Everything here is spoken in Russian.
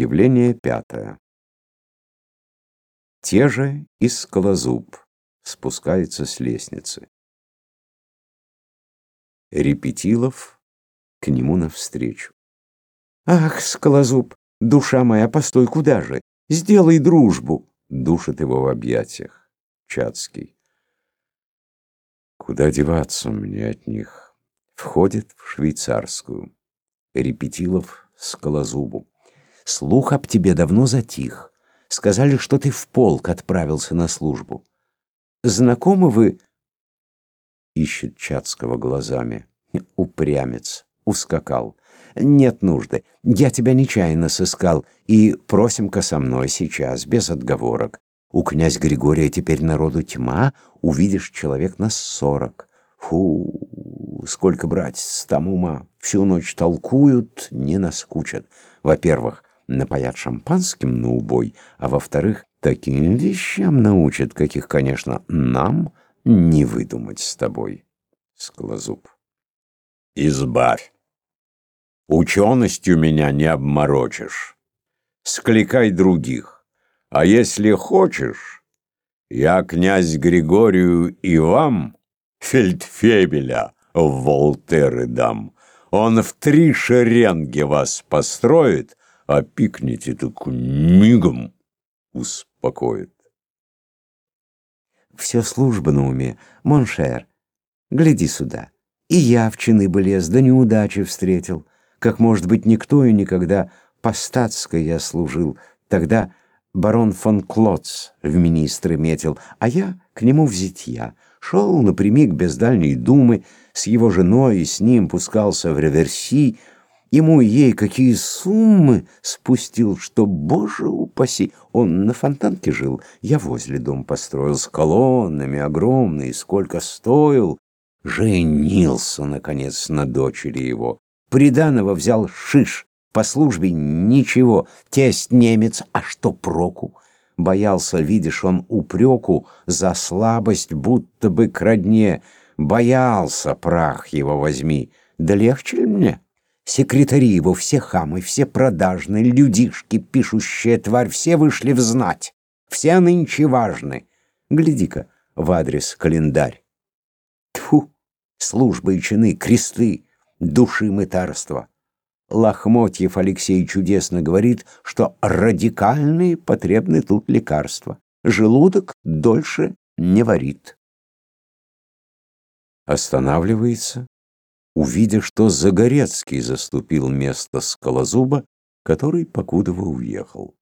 Явление пятое. Те же и скалозуб спускается с лестницы. Репетилов к нему навстречу. «Ах, скалозуб, душа моя, постой, куда же? Сделай дружбу!» Душит его в объятиях. Чацкий. Куда деваться мне от них? Входит в швейцарскую. Репетилов скалозубу. Слух об тебе давно затих. Сказали, что ты в полк отправился на службу. Знакомы вы...» Ищет Чацкого глазами. Упрямец. Ускакал. «Нет нужды. Я тебя нечаянно сыскал. И просим-ка со мной сейчас, без отговорок. У князь Григория теперь народу тьма, увидишь человек на сорок. Фу, сколько, братец, там ума. Всю ночь толкуют, не наскучат. Во-первых, напоят шампанским на убой, а во-вторых, таким вещам научат, каких, конечно, нам не выдумать с тобой. Скалозуб. Избавь. Ученостью меня не обморочишь. Скликай других. А если хочешь, я князь Григорию и вам фельдфебеля в Волтеры дам. Он в три шеренги вас построит, а пикните так мигом успокоит. Все служба на уме, mon cher, гляди сюда. И я в чины бы лез, да неудачи встретил. Как, может быть, никто и никогда по статской я служил. Тогда барон фон Клоц в министры метил, а я к нему в зятья. Шел напрямик без дальней думы, с его женой и с ним пускался в реверси, Ему и ей какие суммы спустил, что, боже упаси, он на фонтанке жил, я возле дом построил с колоннами огромные, сколько стоил. Женился, наконец, на дочери его. Приданого взял шиш, по службе ничего, тесть немец, а что проку? Боялся, видишь, он упреку за слабость, будто бы к родне. Боялся, прах его возьми. Да легче ли мне? Секретари его, все хамы, все продажные, людишки, пишущая тварь, все вышли в знать. Все нынче важны. Гляди-ка в адрес календарь. Тьфу, службы и чины, кресты, души мытарства. Лохмотьев Алексей чудесно говорит, что радикальные потребны тут лекарства. Желудок дольше не варит. Останавливается, увидя, что Загорецкий заступил место Скалозуба, который покудово уехал.